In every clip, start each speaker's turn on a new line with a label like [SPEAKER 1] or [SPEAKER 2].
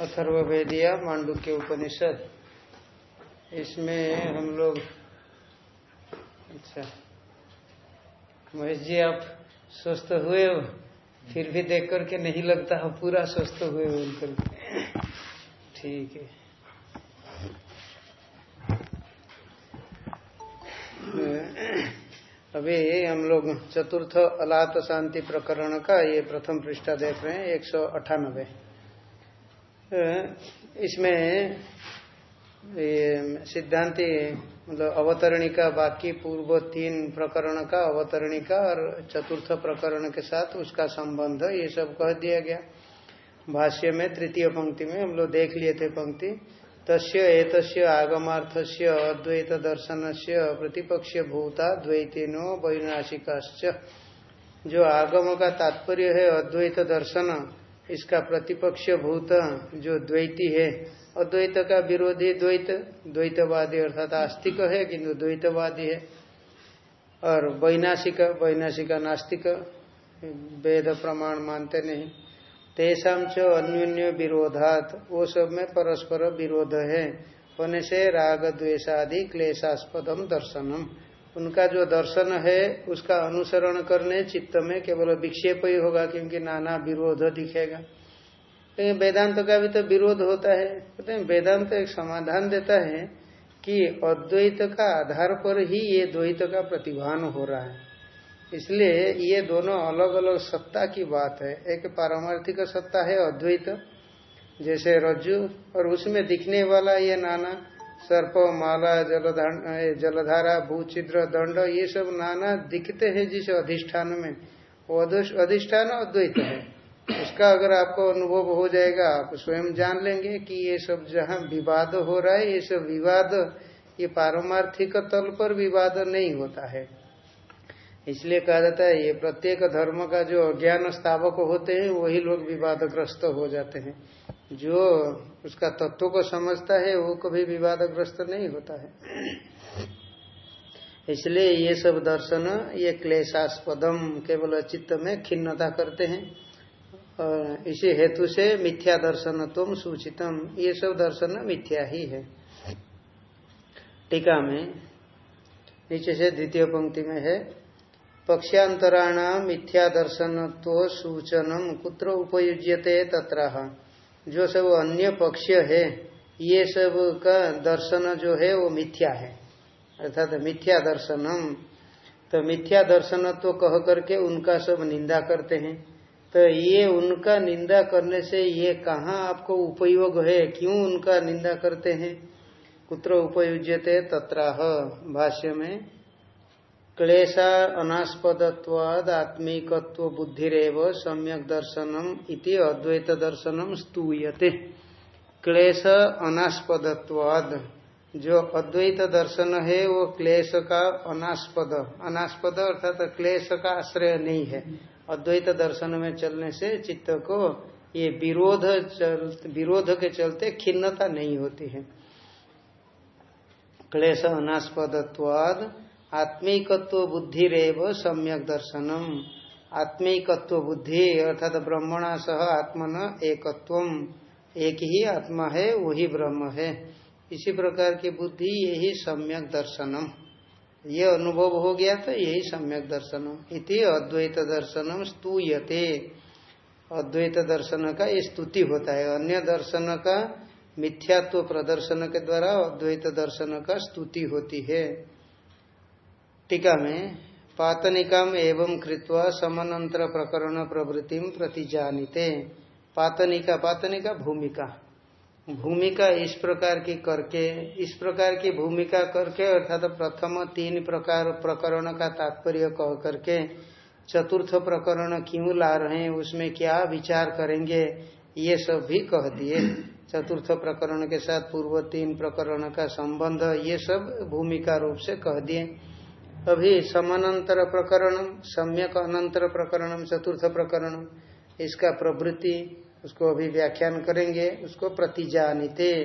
[SPEAKER 1] अथर्वेदिया मांडुक्य उपनिषद। इसमें हम लोग अच्छा महेश जी, आप स्वस्थ हुए हो? फिर भी देख करके नहीं लगता हो, पूरा स्वस्थ हुए हो उनकर ठीक है। अभी हम लोग चतुर्थ अलात शांति प्रकरण का ये प्रथम पृष्ठा देख रहे हैं, एक सौ अठानबे इसमें सिद्धांति मतलब अवतरणिका, बाकी पूर्व तीन प्रकरण का अवतरणिका और चतुर्थ प्रकरण के साथ उसका संबंध, ये सब कह दिया गया। भाष्य में, तृतीय पंक्ति में, हम लोग देख लिए थे पंक्ति। तस्य एतस्य आगमार्थस्य अद्वैत दर्शन से प्रतिपक्ष भूता, द्वैतिनो वैनाशिकाश्च। जो आगम का तात्पर्य है अद्वैत दर्शन इसका प्रतिपक्ष भूत जो द्वैती है अद्वैत का विरोधी द्वैत, द्वैतवादी अर्थात आस्तिक है, किंतु द्वैतवादी है। और वैनाशिक, वैनाशिका नास्तिक, वेद प्रमाण मानते नहीं। तेषाम च अन्योन्य विरोधात, वो सब में परस्पर विरोध है। होने से राग द्वेषादि क्लेशास्पदम दर्शनम। उनका जो दर्शन है, उसका अनुसरण करने चित्त में केवल विक्षेप ही होगा, क्योंकि नाना विरोध दिखेगा। लेकिन वेदांत का भी तो विरोध होता है। कहते हैं वेदांत एक समाधान देता है कि अद्वैत का आधार पर ही ये द्वैत का प्रतिभान हो रहा है। इसलिए ये दोनों अलग अलग सत्ता की बात है। एक पारमार्थिक सत्ता है अद्वैत, जैसे रज्जु, और उसमें दिखने वाला ये नाना सर्प, माला जलधारा भूचिद्र दंड, ये सब नाना दिखते हैं जिस अधिष्ठान में। वो अधिष्ठान अद्वैत है। उसका अगर आपको अनुभव हो जाएगा, आप स्वयं जान लेंगे कि ये सब जहाँ विवाद हो रहा है, ये सब विवाद, ये पारमार्थिक तल पर विवाद नहीं होता है। इसलिए कहा जाता है, ये प्रत्येक धर्म का जो अज्ञान स्थापक होते हैं, वही लोग विवादग्रस्त हो जाते हैं। जो उसका तत्व को समझता है, वो कभी विवादग्रस्त नहीं होता है। इसलिए ये सब दर्शन, ये क्लेशास्पदम केवल चित्त में खिन्नता करते हैं। और इसी हेतु से मिथ्या दर्शन तुम सूचितम, ये सब दर्शन मिथ्या ही है। टीका में नीचे से द्वितीय पंक्ति में है पक्षांतराण मिथ्या दर्शन तो सूचनम कुत्र उपयुज्यते तत्र? जो सब अन्य पक्ष है, ये सब का दर्शन जो है, वो मिथ्या है। अर्थात मिथ्या दर्शनम तो मिथ्या दर्शन तो कह करके उनका सब निंदा करते हैं। तो ये उनका निंदा करने से ये कहाँ आपको उपयोग है? क्यों उनका निंदा करते हैं? कुत्र उपयुज्यते तत्राह भाष्य में क्लेशा अनास्पदत्वाद आत्मिकत्व बुद्धिरेव सम्यक दर्शनम इति अद्वैत दर्शनम स्तूयते। क्लेश अनास्पदत्वाद। जो अद्वैत दर्शन है, वो क्लेश का अनास्पद। अनास्पद अर्थात क्लेश का आश्रय नहीं है। अद्वैत दर्शन में चलने से चित्त को ये विरोध चल, विरोध के चलते खिन्नता नहीं होती है। क्लेश अनास्पदत्वाद। आत्मिकत्व बुद्धि रेव सम्यक दर्शनम। आत्मिकत्व बुद्धि, अर्थात ब्रह्मणा सह आत्मन एकत्व एक ही आत्मा है, वही ब्रह्म है। इसी प्रकार की बुद्धि, यही सम्यक दर्शनम। ये अनुभव हो गया तो यही सम्यक दर्शनम। इति अद्वैत दर्शनम स्तूयते। अद्वैत दर्शन का ये स्तुति होता है। अन्य दर्शन का मिथ्यात्व प्रदर्शन के द्वारा अद्वैत दर्शन का स्तुति होती है। टीका में पातनिकाम एवं कृत्वा समानंतर प्रकरण प्रवृत्ति प्रति जानीते पातनिका पातनिका भूमिका। भूमिका इस प्रकार की करके, इस प्रकार की भूमिका करके, अर्थात प्रथम तीन प्रकार प्रकरण का तात्पर्य कह करके, चतुर्थ प्रकरण क्यों ला रहे हैं, उसमें क्या विचार करेंगे, ये सब भी कह दिए। चतुर्थ प्रकरण के साथ पूर्व तीन प्रकरण का संबंध, ये सब भूमिका रूप से कह दिए। अभी समानांतर प्रकरण सम्यक अनंतर प्रकरणम, चतुर्थ प्रकरण इसका प्रवृत्ति, उसको अभी व्याख्यान करेंगे, उसको प्रतिजानिते।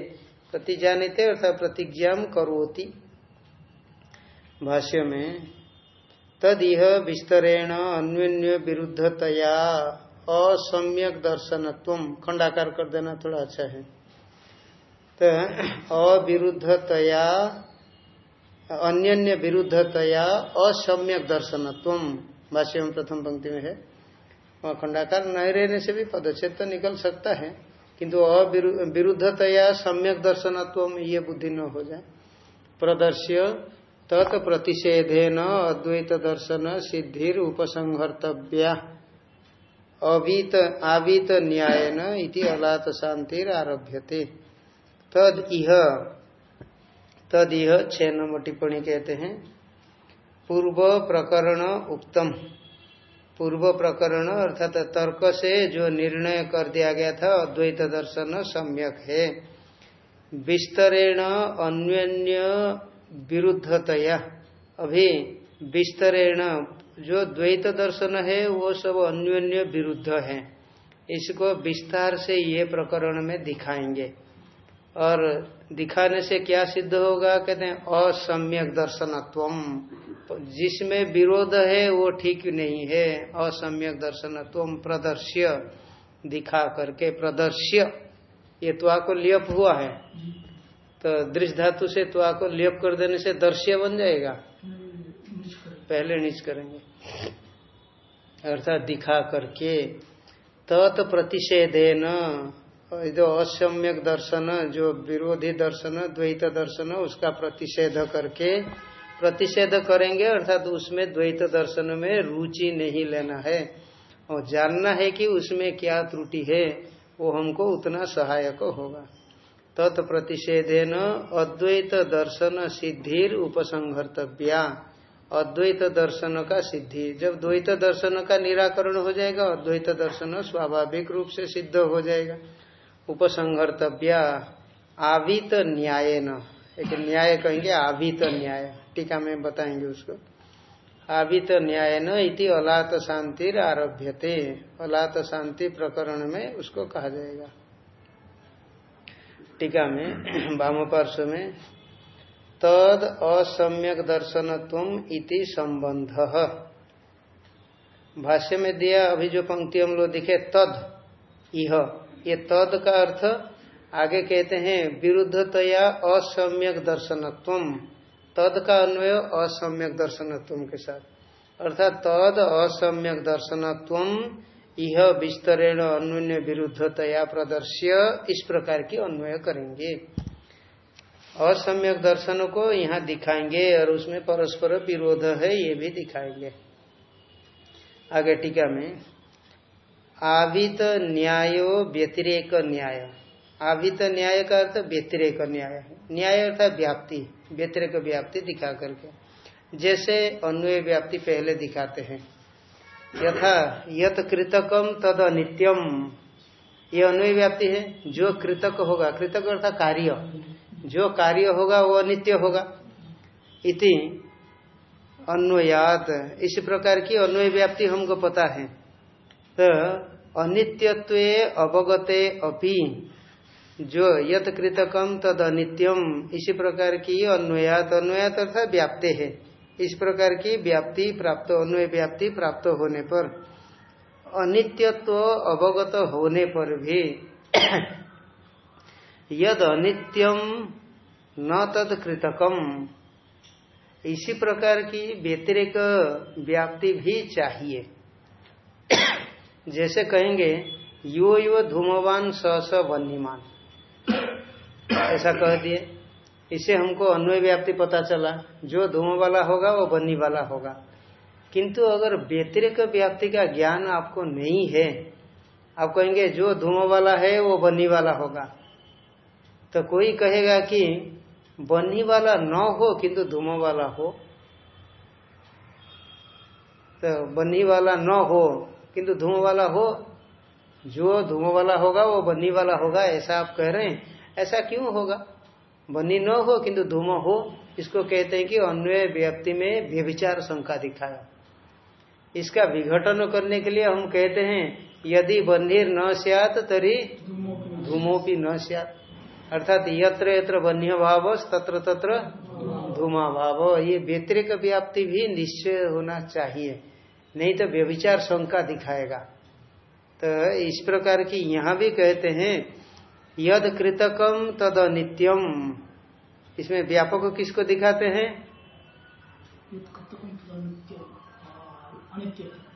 [SPEAKER 1] प्रतिजानिते अर्थात प्रतिज्ञा करोति। भाष्य में तद यह विस्तरेण अन्योन्य विरुद्धतया असम्यक दर्शनत्व। खंडाकार कर देना थोड़ा अच्छा है। तो अविरुद्धतया अन्य विरुद्धतया असम्यक दर्शनत्व। भाष्य में प्रथम पंक्ति में है। वहाँ खंडाकार नहीं रहने से भी पदच्छेद तो निकल सकता है, किंतु अविरुद्धतया सम्यक दर्शनत्व ये बुद्धि न हो जाए। प्रदर्श्य तत् प्रतिषेधेन अद्वैत दर्शन सिद्धिर उपसंहर्तव्या। अवीत, आवीत न्यायन इति अलात शांतिर आरभ्यते तद इह तद इह छह नंबर टिप्पणी कहते हैं, पूर्व प्रकरण उक्तम। पूर्व प्रकरण अर्थात तर्क से जो निर्णय कर दिया गया था, अद्वैत दर्शन सम्यक है। विस्तरेण अन्य विरुद्धतया। अभी विस्तरेण जो द्वैत दर्शन है, वो सब अन्योन्य विरुद्ध है। इसको विस्तार से ये प्रकरण में दिखाएँगे। और दिखाने से क्या सिद्ध होगा? कहते हैं, असम्यक दर्शनत्व। जिसमें विरोध है, वो ठीक नहीं है। असम्यक दर्शनत्व, प्रदर्श्य। दिखा करके प्रदर्श्य। ये त्वा को लियप हुआ है। तो दृश्य धातु से त्वा को लियप कर देने से दर्श्य बन जाएगा। पहले नीच करेंगे। अर्थात दिखा करके तत् प्रतिषेधेन। जो असम्यक दर्शन, जो विरोधी दर्शन, द्वैत दर्शन, उसका प्रतिषेध करके प्रतिषेध करेंगे, अर्थात उसमें द्वैत दर्शन में रुचि नहीं लेना है। और जानना है कि उसमें क्या त्रुटि है, वो हमको उतना सहायक होगा। तत्प्रतिषेधेन अद्वैत दर्शन सिद्धिर उपसंहर्तव्या। अद्वैत दर्शन का सिद्धि। जब द्वैत दर्शन का निराकरण हो जाएगा, अद्वैत दर्शन स्वाभाविक रूप से सिद्ध हो जाएगा। उपसंहर्तव्या आवित न्याय न एक न्याय कहेंगे, आवित न्याय। टीका में बताएँगे उसको। आवित न्याय न इति अलात शांति आरभ्यते। अलात शांति प्रकरण में उसको कहा जाएगा। टीका में वाम पार्श्व में, तद असम्यक दर्शनत्व इति संबंध। भाष्य में दिया अभी जो पंक्ति हम लोग दिखे, तद यह ये तद का अर्थ आगे कहते हैं, विरुद्धतया असम्यक दर्शनत्व तद का अन्वय असम्यक दर्शनत्व के साथ। अर्थात तद असम्यक दर्शनत्व यह विस्तरेण अन्य विरुद्धतया प्रदर्श्य, इस प्रकार की अन्वय करेंगे। असम्यक दर्शन को यहाँ दिखाएँगे और उसमें परस्पर विरोध है, ये भी दिखाएँगे। आगे टीका में आवित न्यायो व्यतिरेक न्याय। आवित न्याय का अर्थ व्यतिरेक न्याय न्याय अर्थात व्याप्ति, व्यतिरेक व्याप्ति दिखा करके। जैसे अन्वय व्याप्ति पहले दिखाते हैं। यथा, यत कृतकम तद अनित्यम। ये अन्वय व्याप्ति है। जो कृतक होगा, कृतक अर्थात कार्य। जो कार्य होगा, वो अनित्य होगा। इति अन्वयात। इस प्रकार की अन्वय व्याप्ति हमको पता है। तो अनित्यत्व अवगते अपि। जो यत कृतकम तद अनित्यम इसी प्रकार की अन्वयात। अन्वयात अर्थात व्याप्ते है। इस प्रकार की व्याप्ति प्राप्त, अन्वय व्याप्ति प्राप्त होने पर। अनित्यत्व अवगत होने पर भी। यद अनित्यम न तद कृतकम इसी प्रकार की व्यतिरिक व्याप्ति भी चाहिए। जैसे कहेंगे, यो यो धूमवान स स वन्यमान। ऐसा कह दिए। इससे हमको अन्वय व्याप्ति पता चला, जो धूम वाला होगा, वो बन्नी वाला होगा। किंतु अगर व्यतिरिक व्याप्ति का ज्ञान आपको नहीं है, आप कहेंगे, जो धूम वाला है, वो बन्नी वाला होगा। तो कोई कहेगा कि बन्नी वाला न हो, किंतु धूम वाला हो। तो बन्नी वाला न हो किंतु धूम वाला हो, जो धूम वाला होगा, वो बनी वाला होगा, ऐसा आप कह रहे हैं। ऐसा क्यों होगा? बनी न हो, किंतु धूम हो, इसको कहते हैं कि अन्वय व्याप्ति में व्यभिचार शंका दिखाया। इसका विघटन करने के लिए हम कहते हैं, यदि बन्हीर न सियात, तरी धूमो धूमोपी न सियात। अर्थात यत्र यत्र बन्य भाव तत्र तत्र धूमा भाव ये व्यतिरिक व्याप्ति भी निश्चय होना चाहिए। नहीं तो व्यभिचार शंका दिखाएगा। तो इस प्रकार की यहाँ भी कहते हैं यद कृतकम तद अनित्यम इसमें व्यापक किसको दिखाते हैं?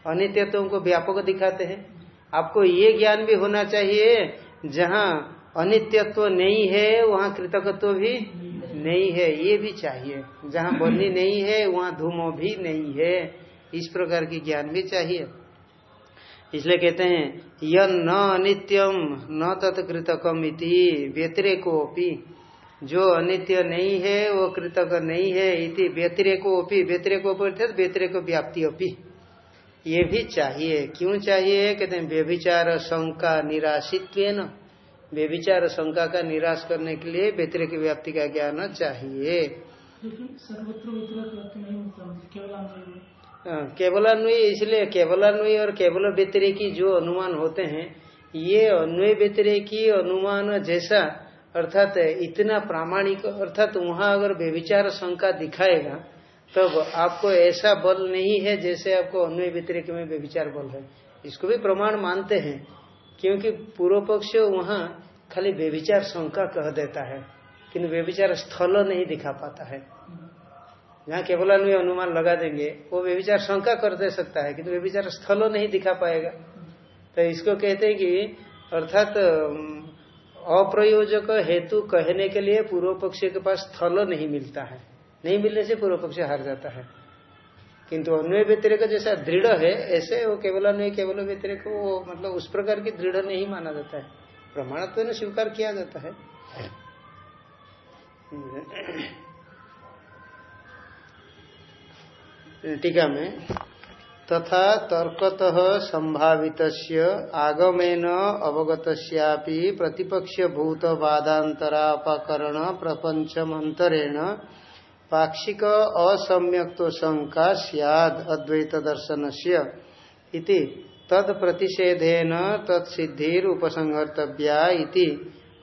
[SPEAKER 1] अनित्यत्व को व्यापक दिखाते हैं। आपको ये ज्ञान भी होना चाहिए जहाँ अनित्यत्व नहीं है वहाँ कृतकत्व भी नहीं है। ये भी चाहिए। जहाँ बन्नी नहीं है वहाँ धूमो भी नहीं है। इस प्रकार की ज्ञान भी चाहिए। इसलिए कहते हैं यह न अनित्यम न तत्कृतकम इति व्यतिरेकोपी जो अनित्य नहीं है, वो कृतक नहीं है इति व्यतिरेकोपी व्यतिरेकोपी व्यतिरेक व्याप्ति अपी। ये भी चाहिए। क्यों चाहिए? कहते हैं, व्यभिचार शंका निराशित्व न व्यभिचार शंका का निराश करने के लिए व्यतिरिक व्याप्ति का ज्ञान चाहिए। केवलान्वय इसलिए केवलान्वय और केवल व्यतिरेकी जो अनुमान होते हैं, ये अन्वय व्यतिरेकी अनुमान जैसा, अर्थात इतना प्रामाणिक, अर्थात वहाँ अगर व्यभिचार शंका दिखाएगा, तब आपको ऐसा बल नहीं है जैसे आपको अन्वय व्यतिरिक में व्यभिचार बल है। इसको भी प्रमाण मानते हैं, क्योंकि पूर्व पक्ष वहाँ खाली व्यविचार शंका कह देता है किंतु व्यभिचार स्थल नहीं दिखा पाता है। जहाँ केवल अन्वय अनुमान लगा देंगे, वो व्यभिचार शंका कर दे सकता है, किंतु व्यभिचार स्थल नहीं दिखा पाएगा। तो इसको कहते हैं कि, अर्थात अप्रयोजक हेतु कहने के लिए पूर्व पक्ष के पास स्थल नहीं मिलता है। नहीं मिलने से पूर्व पक्ष हार जाता है। किंतु अन्वय व्यतिरिक जैसा दृढ़ है, ऐसे वो केवल अन्वय केवल व्यतिरिक, वो मतलब उस प्रकार की दृढ़ नहीं माना जाता है। प्रमाणत्व तो स्वीकार किया जाता है। टीका में, तथा तर्कत संभावित आगमेन अवगत प्रतिपक्ष भूत वादातरापकरण प्रपंचमंतरेण पाक्षिक असम्यक्तो शंका सियाद अद्वैत दर्शन से तद प्रतिषेधेन तत्सिद्धिर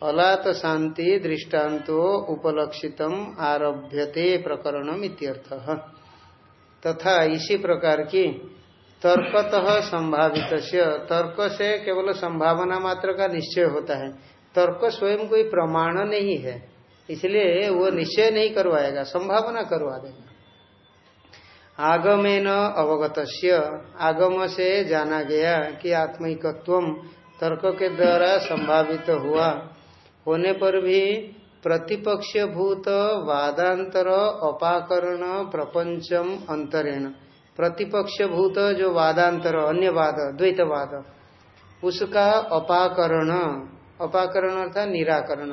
[SPEAKER 1] अलात शांति दृष्टान्तो उपलक्षितम आरभ्यते प्रकरणम तथा इसी प्रकार की तर्कतः संभावित तर्क से केवल संभावना मात्र का निश्चय होता है। तर्क स्वयं कोई प्रमाण नहीं है। इसलिए वो निश्चय नहीं करवाएगा, संभावना करवा देगा। आगमेन अवगत आगम से जाना गया कि आत्मिकत्व तर्क के द्वारा संभावित हुआ। होने पर भी प्रतिपक्ष भूत वादांतर अपाकरण प्रपंचम अंतरेण। प्रतिपक्ष भूत जो वादांतर अन्य वाद द्वैतवाद, उसका अपाकरण अपाकरण अर्थात निराकरण।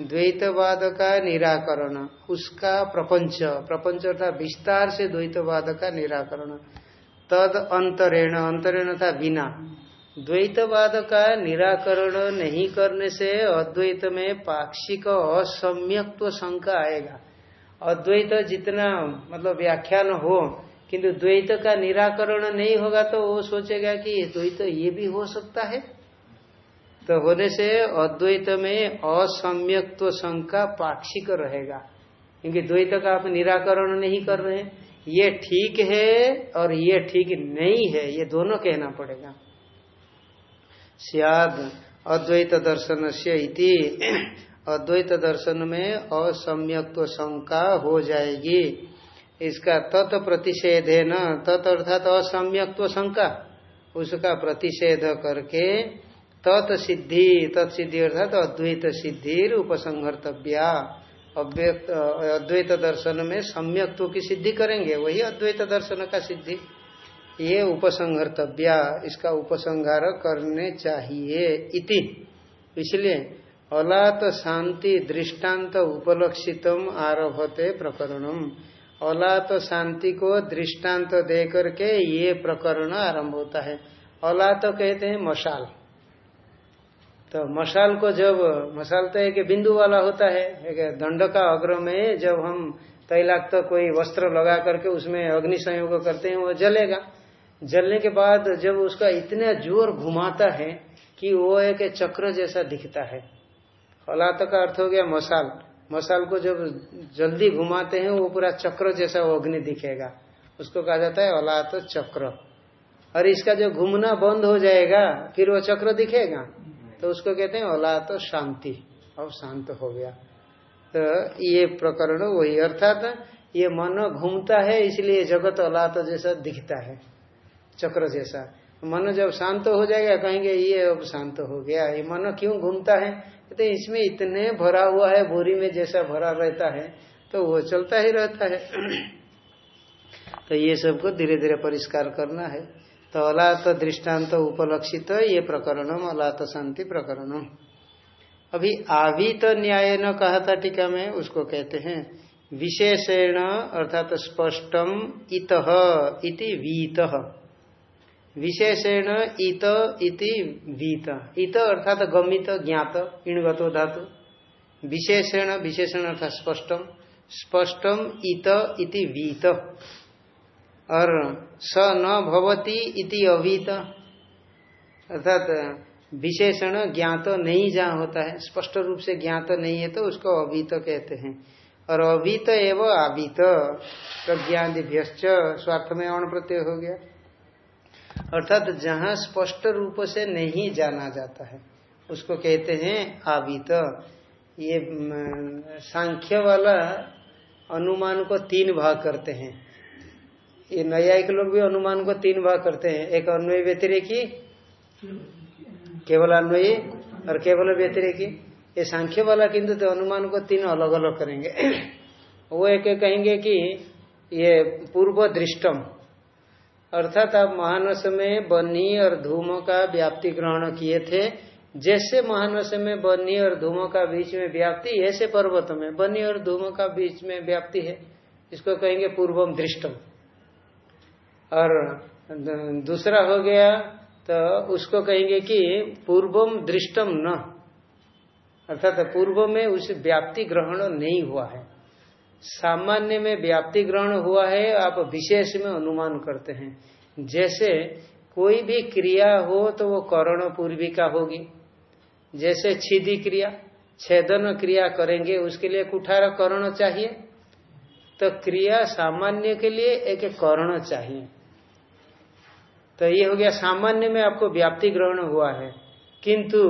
[SPEAKER 1] द्वैतवाद का निराकरण, उसका प्रपंच प्रपंच अर्थात विस्तार से द्वैतवाद का निराकरण। तद अंतरेण अंतरेण था बिना द्वैतवाद का निराकरण नहीं करने से अद्वैत में पाक्षिक असम्यक्त्व शंका आएगा। अद्वैत जितना मतलब व्याख्यान हो, किंतु द्वैत का निराकरण नहीं होगा तो वो सोचेगा कि द्वैत, ये भी हो सकता है। तो होने से अद्वैत में असम्यक्त्व शंका पाक्षिक रहेगा। क्योंकि द्वैत का आप निराकरण नहीं कर रहे हैं। ये ठीक है और ये ठीक नहीं है, ये दोनों कहना पड़ेगा। सियाद अद्वैत दर्शन से अद्वैत दर्शन में असम्यक्त्व शंका हो जाएगी। इसका तत् प्रतिषेध है न तत् अर्थात असम्यक्त्व शंका उसका प्रतिषेध करके तत् सिद्धि तत्सिद्धि अर्थात अद्वैत सिद्धि उपसंहर्तव्या। अद्वैत दर्शन में सम्यक्त्व की सिद्धि करेंगे, वही अद्वैत दर्शन का सिद्धि। ये उपसंहर्तव्या, इसका उपसंहार करने चाहिए इति। इसलिए अलात शांति दृष्टांत उपलक्षितम आरभते प्रकरणम। अलात शांति को दृष्टांत दे करके ये प्रकरण आरंभ होता है। अलात कहते हैं मशाल। तो मशाल को जब, मशाल तो एक बिंदु वाला होता है, एक दंड का अग्र में जब हम तैलाक्त कोई वस्त्र लगा करके उसमें अग्नि संयोग करते हैं, वो जलेगा। जलने के बाद जब उसका इतना ज़ोर घुमाता है कि वो एक चक्र जैसा दिखता है। हलात का अर्थ हो गया मसाल मसाल को जब जल्दी घुमाते हैं, वो पूरा चक्र जैसा अग्नि दिखेगा। उसको कहा जाता है अलात चक्र। और इसका जो घूमना बंद हो जाएगा, फिर वो चक्र दिखेगा। तो उसको कहते हैं ओला तो शांति। अब शांत हो गया। तो ये प्रकरण वही, अर्थात ये मन घूमता है, इसलिए जगत अलात जैसा दिखता है। चक्र जैसा। मन जब शांत हो जाएगा, कहेंगे, ये अब शांत हो गया। ये मन क्यों घूमता है? तो इसमें इतने भरा हुआ है, बोरी में जैसा भरा रहता है तो वो चलता ही रहता है। तो ये सबको धीरे धीरे परिष्कार करना है। तो अलात दृष्टांत तो उपलक्षित ये प्रकरणम, अलात शांति प्रकरणम। अभी आवी तो न्याय न कहा था टीका में, उसको कहते हैं विशेषण, अर्थात स्पष्टम इत इति वीत। विशेषण इत इति वीत। इत अर्थात गमित, ज्ञात, इणगतो, धातु। विशेषण विशेषण अर्थात स्पष्टम स्पष्टम इत इति वीत। और स न भवती इति अवीत। अर्थात विशेषण ज्ञात नहीं जहाँ होता है, स्पष्ट रूप से ज्ञात नहीं है तो उसको अवीत कहते हैं। और अवीत एवं आवीत। प्रज्ञादिभ्य स्वार्थ में अण प्रत्यय हो गया। अर्थात जहाँ स्पष्ट रूप से नहीं जाना जाता है, उसको कहते हैं आवीत। ये सांख्य वाला अनुमान को तीन भाग करते हैं। ये न्यायिक लोग भी अनुमान को तीन भाग करते हैं। एक अन्वय व्यतिरेकी, केवल अन्वयी, और केवल व्यतिरेकी। ये सांख्य वाला किंतु तो अनुमान को तीन अलग अलग करेंगे। वो एक कहेंगे कि ये पूर्व दृष्टम अर्थात आप महानस में बनी और धूम का व्याप्ति ग्रहण किए थे। जैसे महानस में बनी और धूम का बीच में व्याप्ति, ऐसे पर्वत में बनी और धूम का बीच में व्याप्ति है। इसको कहेंगे पूर्वम दृष्टम। और दूसरा हो गया तो उसको कहेंगे कि पूर्वम दृष्टम न। अर्थात पूर्व में उस व्याप्ति ग्रहण नहीं हुआ है। सामान्य में व्याप्ति ग्रहण हुआ है, आप विशेष में अनुमान करते हैं। जैसे कोई भी क्रिया हो तो वो करण पूर्वी का होगी। जैसे छिदी क्रिया, छेदन क्रिया करेंगे, उसके लिए कुठार करण चाहिए। तो क्रिया सामान्य के लिए एक करण चाहिए। तो ये हो गया, सामान्य में आपको व्याप्ति ग्रहण हुआ है। किंतु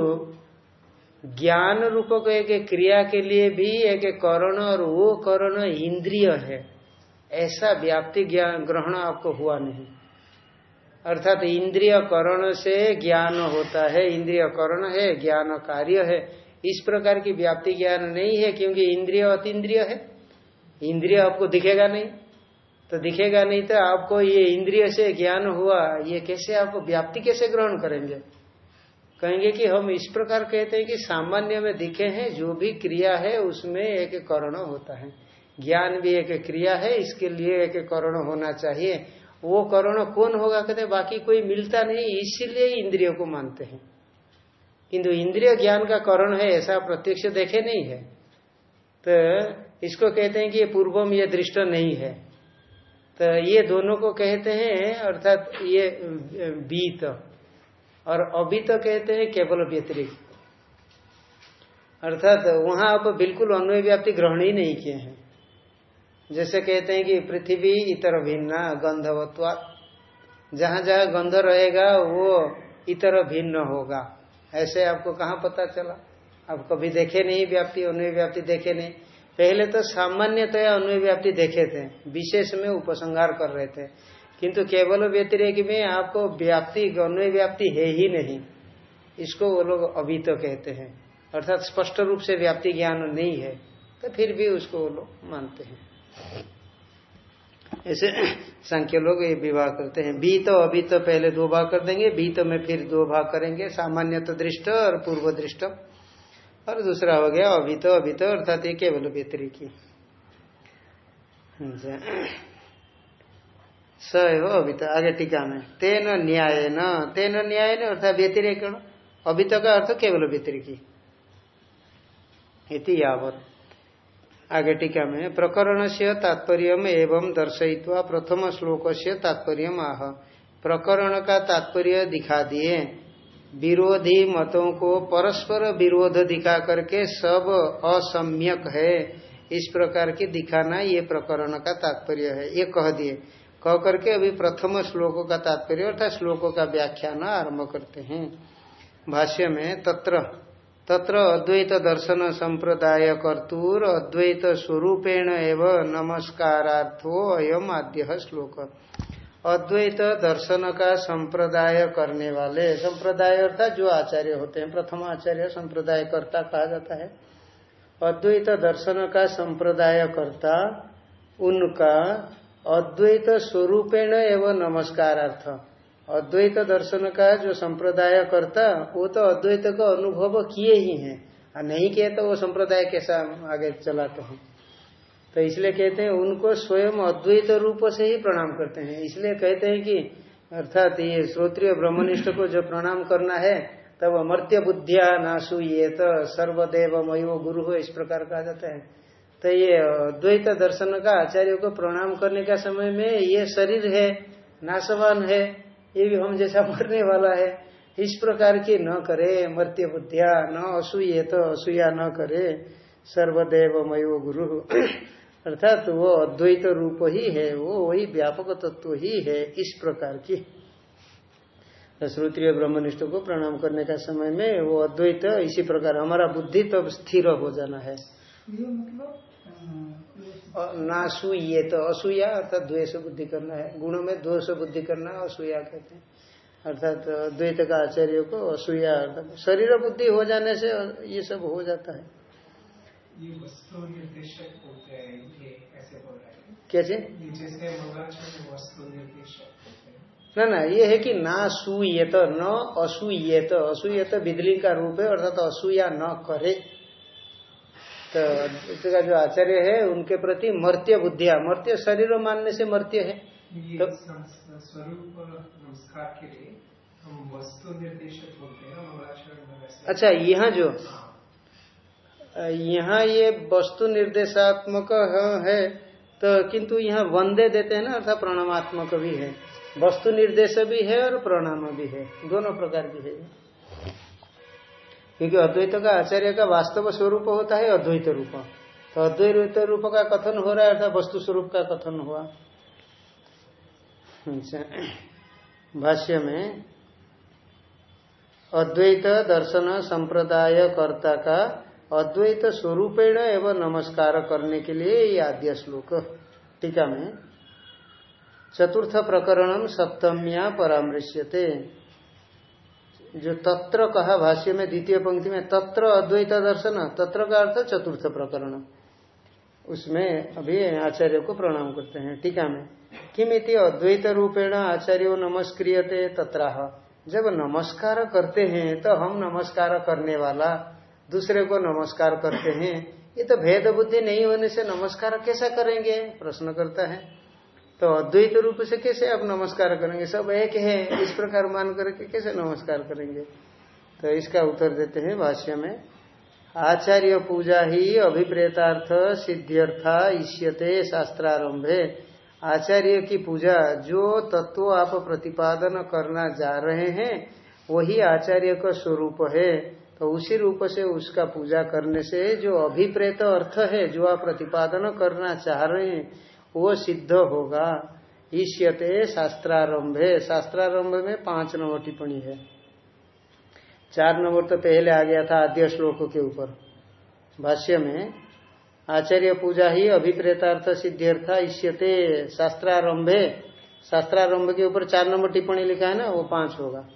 [SPEAKER 1] ज्ञान रूप को एक क्रिया के लिए भी एक करण और वो करण इंद्रिय है। ऐसा व्याप्ति ज्ञान ग्रहण आपको हुआ नहीं। अर्थात इंद्रिय करण से ज्ञान होता है, इंद्रिय करण है, ज्ञान कार्य है। इस प्रकार की व्याप्ति ज्ञान नहीं है क्योंकि इंद्रिय अतीन्द्रिय है। इंद्रिय आपको दिखेगा नहीं। तो दिखेगा नहीं तो आपको ये इंद्रिय से ज्ञान हुआ, ये कैसे आप व्याप्ति कैसे ग्रहण करेंगे? कहेंगे कि हम इस प्रकार कहते हैं कि सामान्य में दिखे हैं, जो भी क्रिया है, उसमें एक करण होता है। ज्ञान भी एक क्रिया है, इसके लिए एक करण होना चाहिए। वो करण कौन होगा, कहते बाकी कोई मिलता नहीं, इसीलिए इंद्रियों को मानते हैं। किंतु इंद्रिय ज्ञान का करण है, ऐसा प्रत्यक्ष देखे नहीं है। तो इसको कहते हैं कि ये पूर्वम ये दृष्ट नहीं है। तो ये दोनों को कहते हैं, अर्थात ये, बीत। और अभी तो कहते हैं केवल व्यतिरिक्त। अर्थात वहाँ आप बिल्कुल अन्वय व्याप्ति ग्रहण ही नहीं किए हैं। जैसे कहते हैं कि पृथ्वी इतर भिन्न गंधवत्वा जहाँ जहाँ गंध रहेगा, वो इतर भिन्न होगा। ऐसे आपको कहाँ पता चला? आप कभी देखे नहीं व्याप्ति अन्वय व्याप्ति देखे नहीं। पहले तो सामान्यतया अन्वय व्याप्ति देखे थे। विशेष में उपसंहार कर रहे थे। किंतु केवल व्यतिरेक में आपको व्याप्ति अन्वय व्याप्ति है ही नहीं। इसको वो लोग अभी तो कहते हैं। अर्थात स्पष्ट रूप से व्याप्ति ज्ञान नहीं है तो फिर भी उसको वो लोग मानते हैं। ऐसे संख्य लोग ये विवाह करते हैं। बी तो अभी तो पहले दो भाग कर देंगे बी तो में फिर दो भाग करेंगे। सामान्य तो दृष्ट और पूर्व दृष्ट। और दूसरा हो गया अभी तो अभी तो अर्थात ये केवल व्यतिरिकी। स हो अभी तो आगे टीका में। तेन न्याय न तेन न्याय न अर्थात व्यतिरिक अभी तो का अर्थ केवल व्यतिरिकी। इति यावत। आगे टीका में। प्रकरण से तात्पर्य एवं दर्शयित्वा प्रथम श्लोक से तात्पर्य आह। प्रकरण का तात्पर्य दिखा दिए। विरोधी मतों को परस्पर विरोध दिखा करके सब असम्यक है। इस प्रकार की दिखाना ये प्रकरण का तात्पर्य है। ये कह दिए। कह करके अभी प्रथम श्लोकों का तात्पर्य, अर्थात श्लोकों का व्याख्यान आरंभ करते हैं। भाष्य में तत्र तत्र अद्वैत दर्शन संप्रदाय कर्तूर अद्वैत स्वरूपेण एवं नमस्कारार्थो अयम आद्य श्लोक। अद्वैत दर्शन का संप्रदाय करने वाले, संप्रदाय अर्थात जो आचार्य होते हैं, प्रथम आचार्य संप्रदाय कर्ता कहा जाता है। अद्वैत दर्शन का संप्रदाय कर्ता, उनका अद्वैत स्वरूपेण एवं नमस्कारार्थ। अद्वैत दर्शन का जो संप्रदाय करता वो तो अद्वैत का अनुभव किए ही हैं। और नहीं किए तो वो संप्रदाय कैसा आगे चलाते हैं? तो इसलिए कहते हैं, उनको स्वयं अद्वैत रूप से ही प्रणाम करते हैं। इसलिए कहते हैं कि, अर्थात ये श्रोत्रिय ब्रह्मनिष्ठ को जो प्रणाम करना है, तब अमर्त्य बुद्धिया नासु ये तो सर्वदेव मयो गुरु हो इस प्रकार कहा जाता है। तो ये अद्वैत दर्शन का आचार्य को प्रणाम करने का समय में ये शरीर है, नाशवान है, ये भी हम जैसा मरने वाला है, इस प्रकार की न करे, मर्त्य बुद्धिया न असूये तो असूया न करे सर्वदेव मयो गुरु। अर्थात वो अद्वैत रूप ही है, वो वही व्यापक तत्व ही है, इस प्रकार की। श्रोत्रिय ब्रह्मनिष्ठ को प्रणाम करने का समय में वो अद्वैत, इसी प्रकार हमारा बुद्धि तब स्थिर हो जाना है। नासु ये तो असूया अर्थात द्वेष बुद्धि करना है। गुणों में दोष बुद्धि करना असूया कहते हैं। अर्थात द्वैत का आचार्य को असूया अर्थात शरीर बुद्धि हो जाने से ये सब हो जाता है। कैसे ना ना ये है कि ना सुयत न असूयत असूयत बिदली का रूप है अर्थात असूया न करे। तो इसका जो आचार्य है उनके प्रति मर्त्य बुद्धिया मर्त्य शरीर मानने से मर्त्य है। तो स्वरूप नमस्कार के लिए हम वस्तु निर्देशक होते हैं अच्छा यहाँ जो यहाँ ये वस्तु निर्देशात्मक है। तो किंतु यहाँ वंदे देते हैं ना अर्थात प्रणामात्मक भी है। वस्तु निर्देश भी है और प्रणाम भी है। दोनों प्रकार की है। क्योंकि अद्वैत का आचार्य का वास्तव स्वरूप होता है, अद्वैत रूप। तो अद्वैत रूप का कथन हो रहा है अर्थात वस्तु स्वरूप का कथन हुआ। अच्छा। भाष्य में, अद्वैत दर्शन संप्रदाय कर्ता का अद्वैत स्वरूपेण एवं नमस्कार करने के लिए ये आद्य श्लोक। टीका में, चतुर्थ प्रकरण सप्तम्या परामृश्यते। जो तत्र कहा भाष्य में, द्वितीय पंक्ति में, तत्र अद्वैत दर्शन, तत्र का अर्थ चतुर्थ प्रकरण। उसमें अभी आचार्य को प्रणाम करते हैं, टीका में। किमिति अद्वैत रूपेण आचार्य नमस्क्रियते तत्राह। जब नमस्कार करते हैं तो हम नमस्कार करने वाला, दूसरे को नमस्कार करते हैं। ये तो भेद बुद्धि नहीं होने से नमस्कार कैसा करेंगे? प्रश्न करता है। तो अद्वैत रूप से कैसे आप नमस्कार करेंगे? सब एक है, इस प्रकार मान करके कैसे नमस्कार करेंगे? तो इसका उत्तर देते हैं भाष्य में, आचार्य पूजा ही अभिप्रेतार्थ सिद्ध्यर्था इष्यते शास्त्रारंभे। आचार्य की पूजा, जो तत्व आप प्रतिपादन करना जा रहे हैं, वही आचार्य का स्वरूप है। तो उसी रूप से उसका पूजा करने से जो अभिप्रेत अर्थ है, जो आप प्रतिपादन करना चाह रहे हैं वो सिद्ध होगा। ईष्यते शास्त्रारंभे। शास्त्रारंभ में पाँच नंबर टिप्पणी है। चार नंबर तो पहले आ गया था आद्य श्लोक के ऊपर। भाष्य में, आचार्य पूजा ही अभिप्रेतार्थ सिद्ध्यर्थ ईष्यते शास्त्रारंभे। शास्त्रारंभ के ऊपर चार नंबर टिप्पणी लिखा है ना, वो पाँच होगा।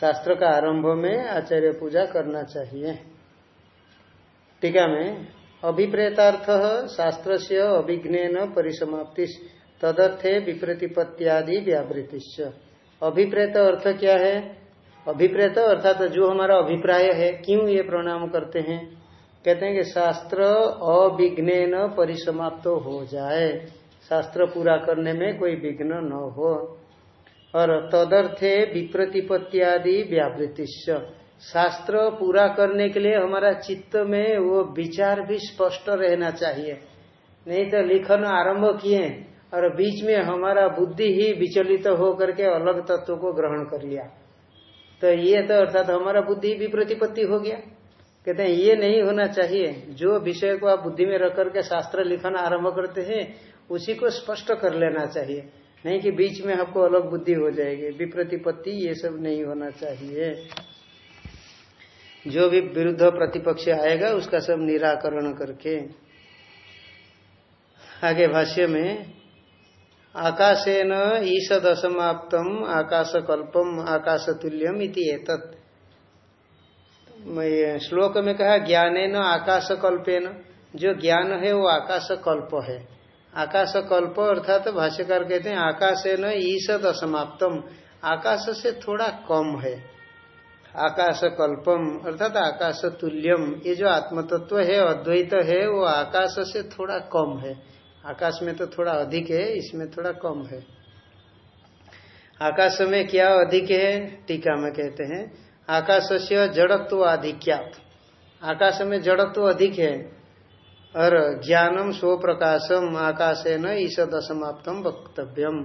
[SPEAKER 1] शास्त्र का आरंभ में आचार्य पूजा करना चाहिए। टीका में अभिप्रेतार्थ शास्त्र से अभिज्ञ परिसमाप्ति तदर्थे विप्रतिपत्तियादि व्यावृतिश्च। अभिप्रेत अर्थ क्या है? अभिप्रेत अर्थात जो हमारा अभिप्राय है, क्यों ये प्रणाम करते हैं? कहते हैं कि शास्त्र अविघ्न परिसमाप्त तो हो जाए। शास्त्र पूरा करने में कोई विघ्न न हो। और तदर्थे विप्रतिपत्तियादि व्यावृतिश्च। शास्त्र पूरा करने के लिए हमारा चित्त में वो विचार भी स्पष्ट रहना चाहिए। नहीं तो लिखन आरंभ किए और बीच में हमारा बुद्धि ही विचलित तो हो करके अलग तत्व को ग्रहण कर लिया। तो ये तो अर्थात हमारा बुद्धि भी प्रतिपत्ति हो गया। कहते हैं, ये नहीं होना चाहिए। जो विषय को आप बुद्धि में रख करके शास्त्र लिखना आरंभ करते हैं, उसी को स्पष्ट कर लेना चाहिए। नहीं कि बीच में आपको अलग बुद्धि हो जाएगी। विप्रतिपत्ति ये सब नहीं होना चाहिए। जो भी विरुद्ध प्रतिपक्ष आएगा, उसका सब निराकरण करके आगे भाष्य में, आकाशेन ईशद असमाप्तम आकाश कल्पम आकाश तुल्यम इति एतत्। श्लोक में कहा ज्ञान आकाश कल्पेन जो ज्ञान है, वो आकाश कल्प है। आकाश कल्प अर्थात तो भाष्यकार कहते हैं आकाश न ईसद असमाप्तम आकाश से थोड़ा कम है। आकाश कल्पम अर्थात आकाश तुल्यम ये जो आत्मतत्व है, अद्वैत है, वो आकाश से थोड़ा कम है। आकाश में तो थोड़ा अधिक है, इसमें थोड़ा कम है। आकाश में क्या अधिक है? टीका में कहते हैं, आकाश से जड़त्व अधिक्यात आकाश में जड़त्व अधिक है, और ज्ञानम स्व प्रकाशम आकाश है न ईशद असमाप्तम वक्तव्यम।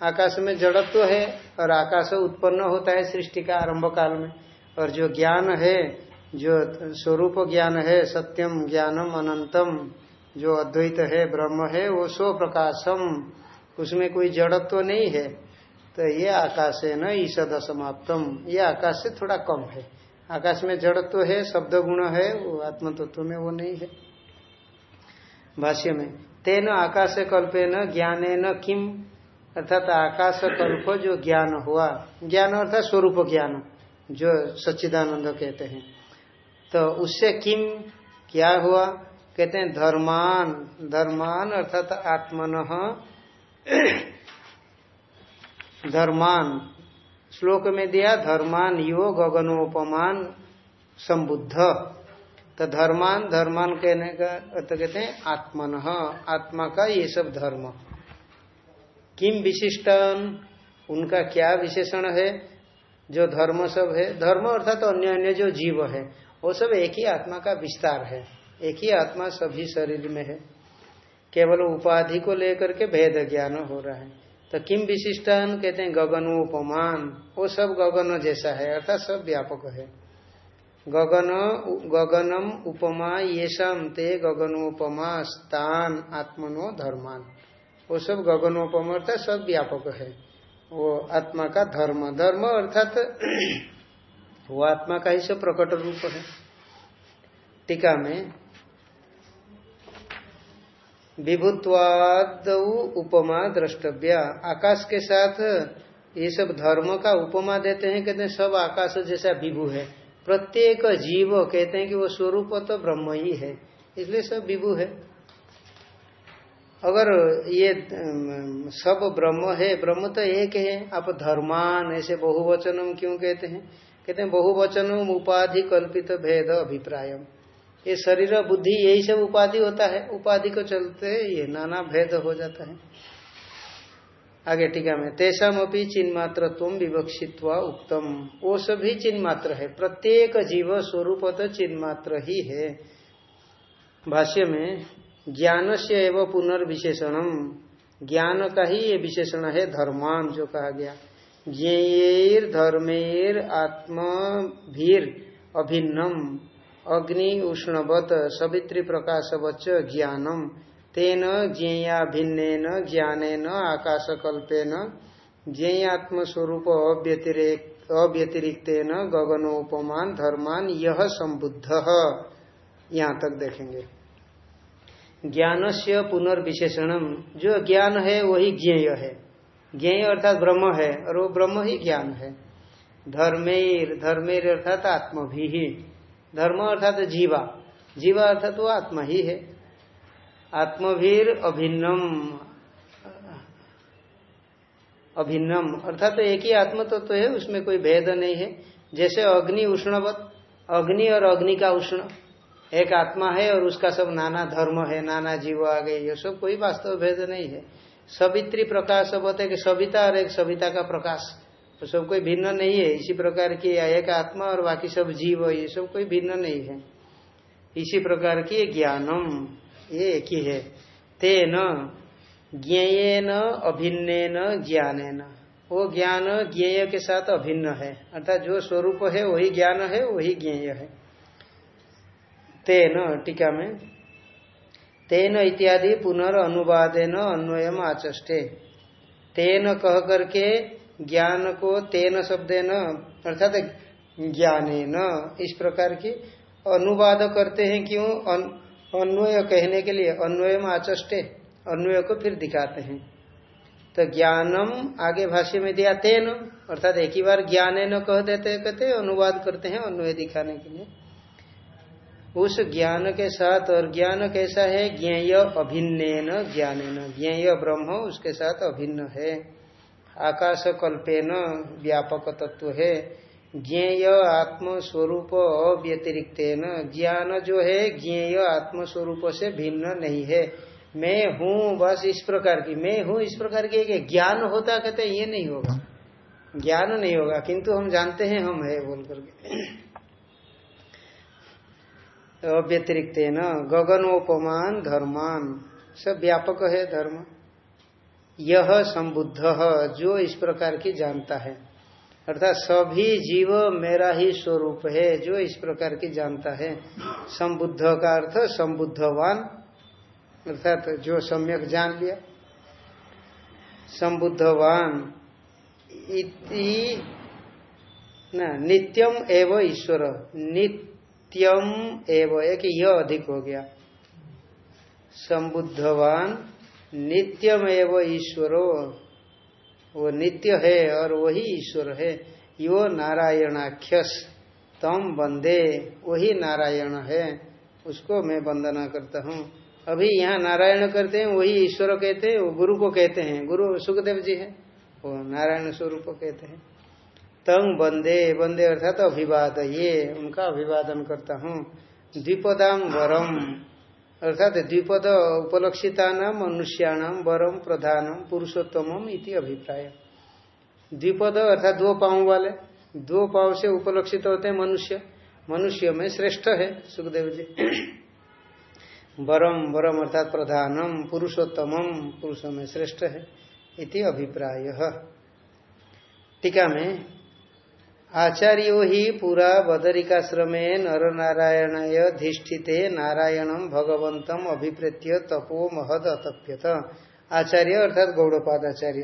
[SPEAKER 1] आकाश में जड़त्व है, और आकाश उत्पन्न होता है सृष्टि का आरंभ काल में। और जो ज्ञान है, जो स्वरूप ज्ञान है, सत्यम ज्ञानम अनंतम, जो अद्वैत है, ब्रह्म है, वो स्व प्रकाशम, उसमें कोई जड़त्व तो नहीं है। तो ये आकाश है न ईशद असमाप्तम ये आकाश से थोड़ा कम है। आकाश में जड़त्व तो है शब्द गुण है, वो आत्म तत्व में वो नहीं है। भाष्य में, तेन आकाश कल्पे न ज्ञान न किम, अर्थात आकाश कल्प जो ज्ञान हुआ। ज्ञान अर्थात स्वरूप ज्ञान। जो सच्चिदानंद कहते हैं। तो उससे किम, क्या हुआ? कहते हैं धर्मान धर्मान अर्थात आत्मन। धर्मान, श्लोक में दिया, धर्मान यो गगनोपमान संबुद्ध। तो धर्मान धर्मान कहने का अर्थ कहते हैं आत्मन, आत्मा का ये सब धर्म। किम विशिष्टन, उनका क्या विशेषण है? जो धर्म सब है, धर्म अर्थात तो अन्य अन्य जो जीव है, वो सब एक ही आत्मा का विस्तार है। एक ही आत्मा सभी शरीर में है। केवल उपाधि को लेकर के भेद ज्ञान हो रहा है। तो किम विशिष्टन कहते हैं, गगन उपमान, वो सब गगन जैसा है, अर्थात सब व्यापक है। गगन गगनम उपमा ये ते गगनोपमा स्थान आत्मनो धर्मान। वो सब गगनोपम अर्थात सब व्यापक है। वो आत्मा का धर्म। धर्म अर्थात वो आत्मा का ही सब प्रकट रूप है। टीका में विभुत्वाद उपमा द्रष्टव्या। आकाश के साथ ये सब धर्म का उपमा देते हैं, कहते हैं, सब आकाश जैसा विभु है। प्रत्येक जीव कहते हैं कि वो स्वरूप तो ब्रह्म ही है। इसलिए सब विभु है। अगर ये सब ब्रह्म है, ब्रह्म तो एक है। आप धर्मान, ऐसे बहुवचनम क्यों कहते हैं? कहते हैं, बहुवचनम उपाधि कल्पित भेद अभिप्राय ये शरीर, बुद्धि, यही सब उपाधि होता है। उपाधि को चलते ये नाना भेद हो जाता है। आगे टीका में, तेषाम अपनी चिन्मात्र तुम विवक्षित उत्तम वो सभी चिन्मात्र है। प्रत्येक जीव स्वरूप तो चिन्मात्र ही है। भाष्य में ज्ञान से एवं पुनर्विशेषणम ज्ञान का ही ये विशेषण है, धर्मान जो कहा गया। ज्ञेर धर्मेर आत्म भीर अभिन्नम। अग्नि उष्णवत सवित्री प्रकाशवच ज्ञानम। तेन ज्ञेया भिन्न ज्ञान आकाशकल्पेन, ज्ञेयात्मस्वरूप अव्यतिरिक्त गगनोपमान धर्मान यह संबुद्ध यहाँ तक देखेंगे। ज्ञान से पुनर्विशेषणम। जो ज्ञान है, वही ज्ञेय है। ज्ञेय अर्थात ब्रह्म है, और वो ब्रह्म ही ज्ञान है। धर्मेर धर्मेर अर्थात आत्म भी ही। धर्म अर्थात जीवा। जीवा अर्थात वो आत्मा ही है। आत्मवीर अभिन्नम। अभिन्नम। अर्थात तो एक ही आत्म तत्व तो है, उसमें कोई भेद नहीं है। जैसे अग्नि उष्णवत, अग्नि और अग्नि का उष्ण एक आत्मा है और उसका सब नाना धर्म है, नाना जीव आ गए, ये सब कोई वास्तव भेद नहीं है। सवित्री प्रकाश है कि सविता और एक सविता का प्रकाश तो सब कोई भिन्न नहीं है। इसी प्रकार की एक आत्मा और बाकी सब जीव, ये सब कोई भिन्न नहीं है। इसी प्रकार की ज्ञानम, ये एक ही है। तेन न अभिन्न ज्ञान वो ज्ञान ज्ञेय के साथ अभिन्न है। अर्थात जो स्वरूप है, वही ज्ञान है, वही ज्ञेय है। तेन टीका में। तेन इत्यादि पुनर्नुवादेन अन्वयम आचष्टे। तेन कह करके ज्ञान को तेन शब्द न अर्थात ज्ञाने न इस प्रकार की अनुवाद करते हैं क्यों? अन्वय कहने के लिए अन्वय आचष्टे। अन्वय को फिर दिखाते हैं। तो ज्ञानम आगे भाष्य में दिया तेन, अर्थात एक ही बार ज्ञाने न कह देते कहते अनुवाद करते हैं, अन्वय दिखाने के लिए। उस ज्ञान के साथ, और ज्ञान कैसा है? ज्ञेय अभिन्न ज्ञान ज्ञेय ब्रह्म उसके साथ अभिन्न है। आकाश कल्पेन व्यापक तत्व है। ज्ञेय आत्म स्वरूप अव्यतिरिक्त ज्ञान जो है, ज्ञेय आत्म स्वरूप से भिन्न नहीं है। मैं हूँ बस इस प्रकार की। मैं हूँ इस प्रकार की ज्ञान होता कहते ये नहीं होगा। ज्ञान नहीं होगा, किंतु हम जानते हैं हम है बोल करके अव्यतिरिक्त न गगनोपमान, धर्मान, सब व्यापक है धर्म। यह संबुद्ध, जो इस प्रकार की जानता है। अर्थात सभी जीव मेरा ही स्वरूप है, जो इस प्रकार की जानता है। संबुद्ध का अर्थ संबुद्धवान, अर्थात जो सम्यक जान लिया। संबुद्धवान, इति, न, नित्यम एव ईश्वर। नित्यम एव एक यह अधिक हो गया। संबुद्धवान नित्यम एव ईश्वरो, वो नित्य है और वही ईश्वर है। यो नारायणाख्यस, तम बंदे वही नारायण है। उसको मैं वंदना करता हूँ। अभी यहाँ नारायण करते हैं, वही ईश्वर कहते हैं, वो गुरु को कहते हैं। गुरु सुखदेव जी है, वो नारायण स्वरूप कहते हैं। तंग बंदे बंदे अर्थात तो अभिवाद, ये उनका अभिवादन करता हूँ। द्विपदाम वरम, अर्थात द्विपद उपलक्षिता नाम मनुष्याणाम वरम प्रधानम पुरुषोत्तम इति अभिप्राय। द्विपद अर्थात दो पाओ वाले, दो पाव से उपलक्षित होते हैं मनुष्य। मनुष्य में श्रेष्ठ है, सुखदेव जी। वरम वरम अर्थात प्रधानम, पुरुषोत्तमम, पुरुषों में श्रेष्ठ है, इति अभिप्राय। टीका में आचार्यो ही पूरा बदरिकाश्रमे नर नारायण धिष्ठिते नारायणम भगवंतम अभिप्रेत्य तपो महद अतप्यत आचार्य अर्थात गौड़पाद आचार्य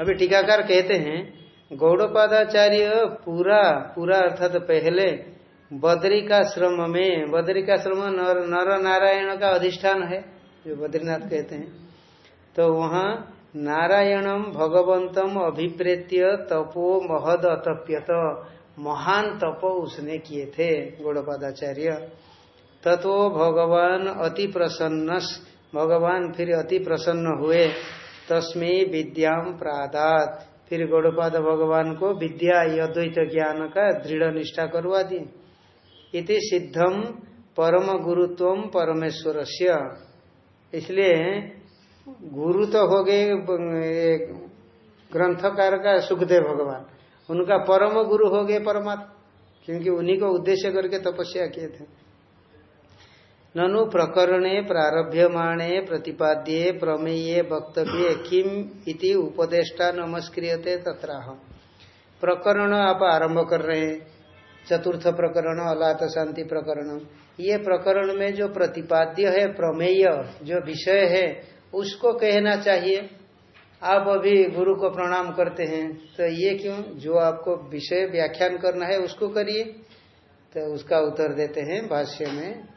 [SPEAKER 1] अभी टीकाकार कहते हैं गौड़पादाचार्य पूरा पूरा अर्थात पहले बद्रिकाश्रम में बद्रिकाश्रम नर, नर नारायण का अधिष्ठान है जो बद्रीनाथ कहते हैं। तो वहाँ नारायणम भगवंतम अभिप्रेत्य तपो महद अतप्यत महान तप उसने किए थे गौड़पादाचार्य तत्व भगवान अति प्रसन्न भगवान फिर अति प्रसन्न हुए। तस्मी विद्याम प्रादात। फिर गौड़पाद भगवान को विद्या अद्वैत ज्ञान का दृढ़ निष्ठा करवा दी। इति सिद्धम परम गुरुत्व परमेश्वर इसलिए गुरु तो हो गए ग्रंथकार का सुखदेव भगवान। उनका परम गुरु हो गए परमात्मा। क्योंकि उन्हीं को उद्देश्य करके तपस्या किए थे। ननु प्रकरणे प्रारभ्यमाणे प्रतिपाद्ये प्रमेये वक्तव्य किम इति उपदेष्टा नमस्क्रियते तत्राह। प्रकरण आप आरंभ कर रहे हैं। चतुर्थ प्रकरण, अलात शांति प्रकरण। ये प्रकरण में जो प्रतिपाद्य है, प्रमेय, जो विषय है उसको कहना चाहिए। आप अभी गुरु को प्रणाम करते हैं तो ये क्यों? जो आपको विषय व्याख्यान करना है उसको करिए। तो उसका उत्तर देते हैं भाष्य में।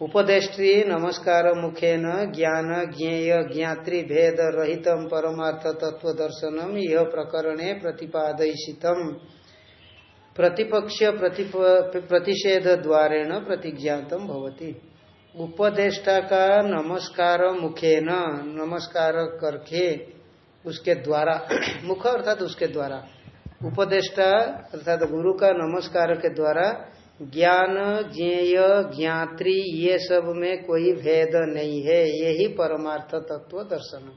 [SPEAKER 1] उपदेष्ट्री नमस्कार मुखेन ज्ञान ज्ञेय ज्ञात्री भेद रहित परमार्थ तत्व दर्शनम यह प्रकरणे प्रतिपादयितम प्रतिपक्ष प्रतिषेध द्वारेण प्रतिज्ञातम भवती। उपदेष्टा का नमस्कार मुखेन, नमस्कार करके उसके द्वारा, मुख अर्थात उसके द्वारा, उपदेष्टा अर्थात गुरु का नमस्कार के द्वारा, ज्ञान, ज्ञेय, ज्ञात्री, ये सब में कोई भेद नहीं है यही परमार्थ तत्व दर्शन।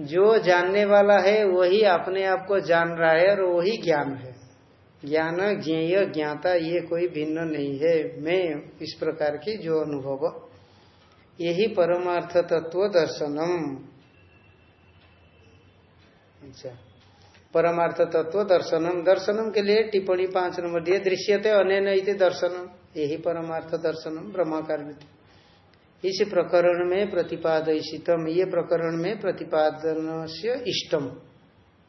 [SPEAKER 1] जो जानने वाला है, वही अपने आप को जान रहा है और वही ज्ञान है। ज्ञान, ज्ञेय, ज्ञाता, ये कोई भिन्न नहीं है। मैं इस प्रकार की जो अनुभव। यही परमार्थ तत्व दर्शनम। अच्छा। परमार्थ तत्व दर्शनम। दर्शनम के लिए टिप्पणी पाँच नंबर दिए। दृश्यते अनैन दर्शनम। यही परमार्थ दर्शनम ब्रह्माकार इस प्रकरण में प्रतिपादितम ये प्रकरण में प्रतिपादन से इष्टम।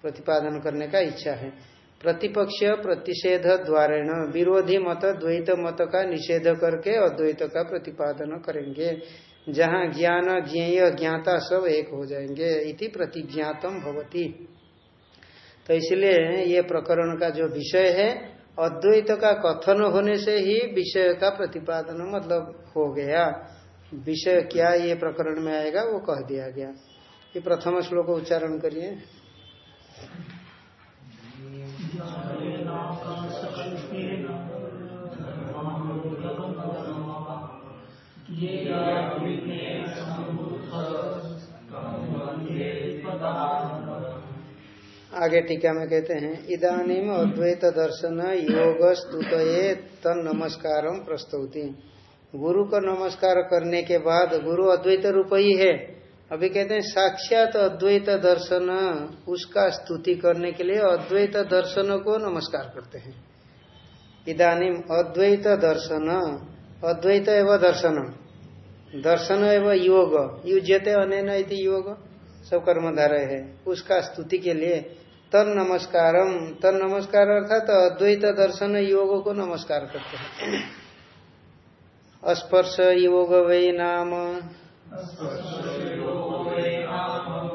[SPEAKER 1] प्रतिपादन करने का इच्छा है। प्रतिपक्ष प्रतिषेध द्वारेण, विरोधी मत, द्वैत मत का निषेध करके अद्वैत का प्रतिपादन करेंगे, जहाँ ज्ञान, ज्ञेय, ज्ञाता सब एक हो जाएँगे, इति प्रतिज्ञातम भवती। तो इसलिए ये प्रकरण का जो विषय है, अद्वैत का कथन होने से ही विषय का प्रतिपादन मतलब हो गया। विषय क्या ये प्रकरण में आएगा, वो कह दिया गया। ये प्रथम श्लोक उच्चारण करिए। आगे टीका में कहते हैं, इदानीम अद्वैत दर्शन योग स्तुत तन नमस्कार प्रस्तुति। गुरु को नमस्कार करने के बाद गुरु अद्वैत रूप ही है। अभी कहते हैं, साक्षात अद्वैत दर्शन उसका स्तुति करने के लिए अद्वैत दर्शन को नमस्कार करते हैं। इदानीम अद्वैत दर्शन अद्वैत एवं दर्शन दर्शन एवं योग। युजते अनैन योग। सब कर्मधारय है। उसका स्तुति के लिए तन नमस्कार तन नमस्कार अर्थात तो अद्वैत दर्शन योग को नमस्कार करते हैं। अस्पर्श योग वै नाम।